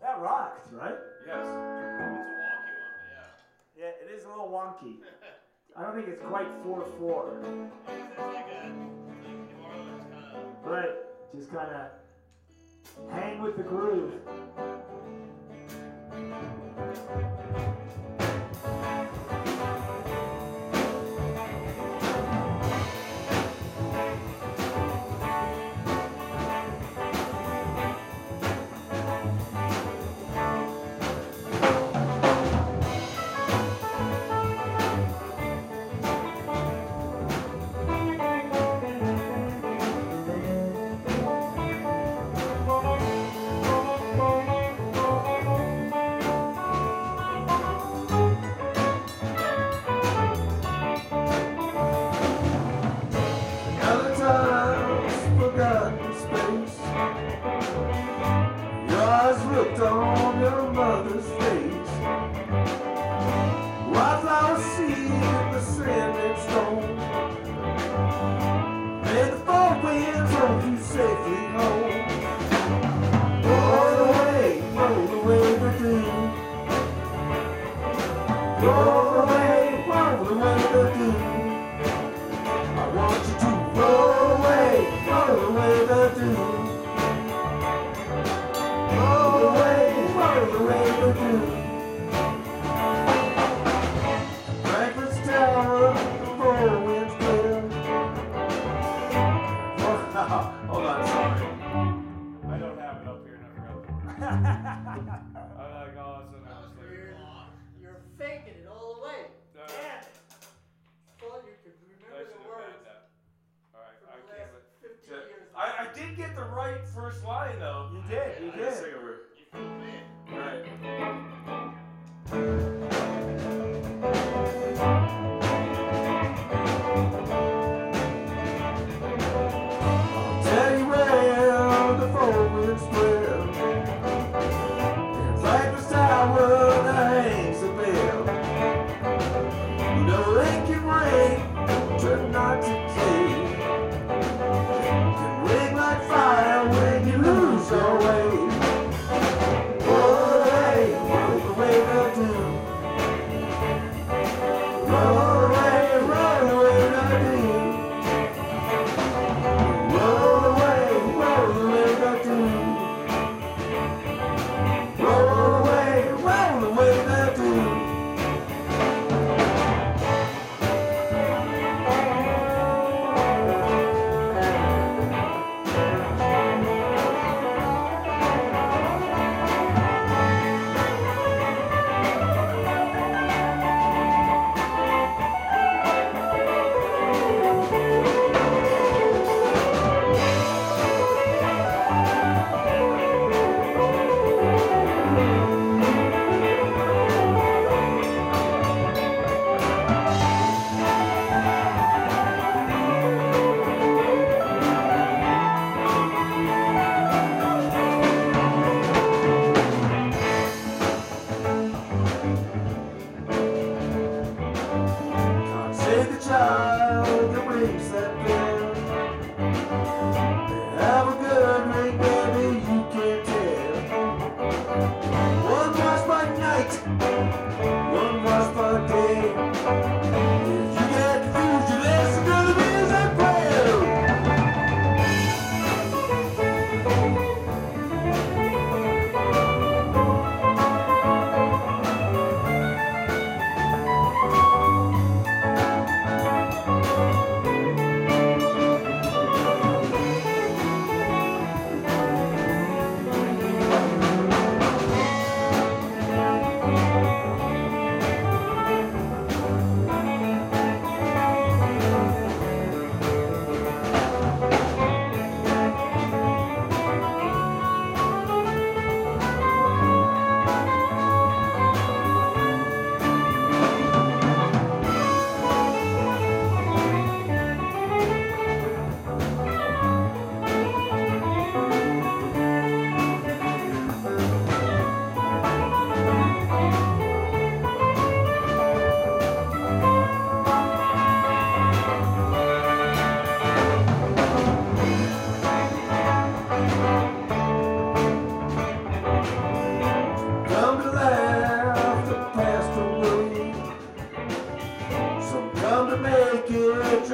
That rocks, right? Yes. It's a wonky one, yeah. Yeah, it is a little wonky. I don't think it's quite 4 4. It's like a like New Orleans kind of. Right. Just kind of hang with the groove. Oh.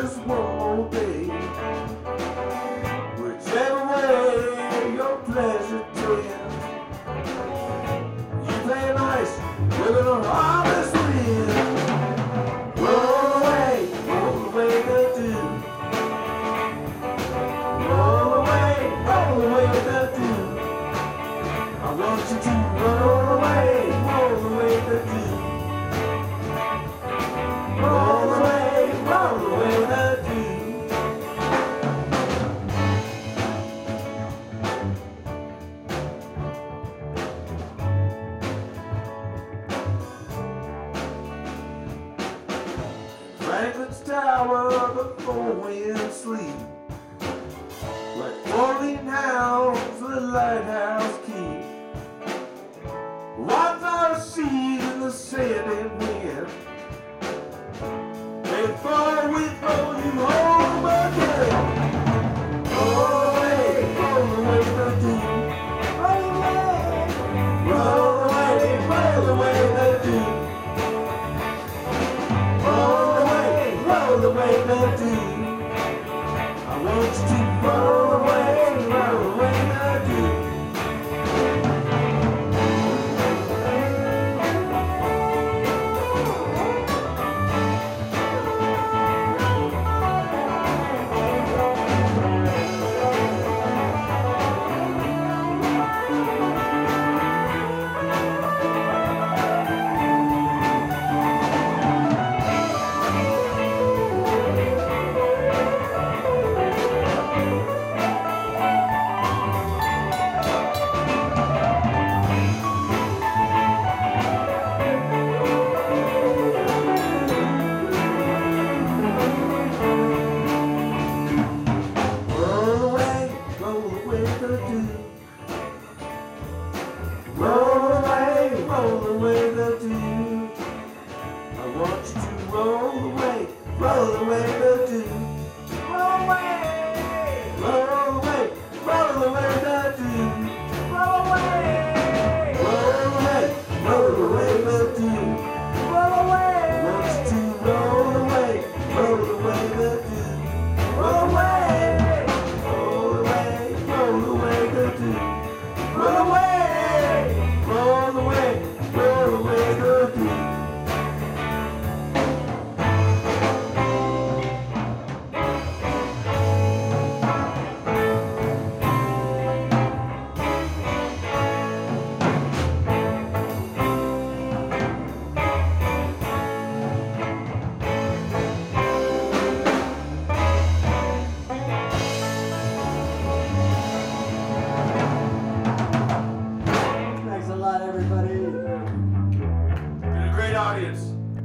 this world. Seas in the setting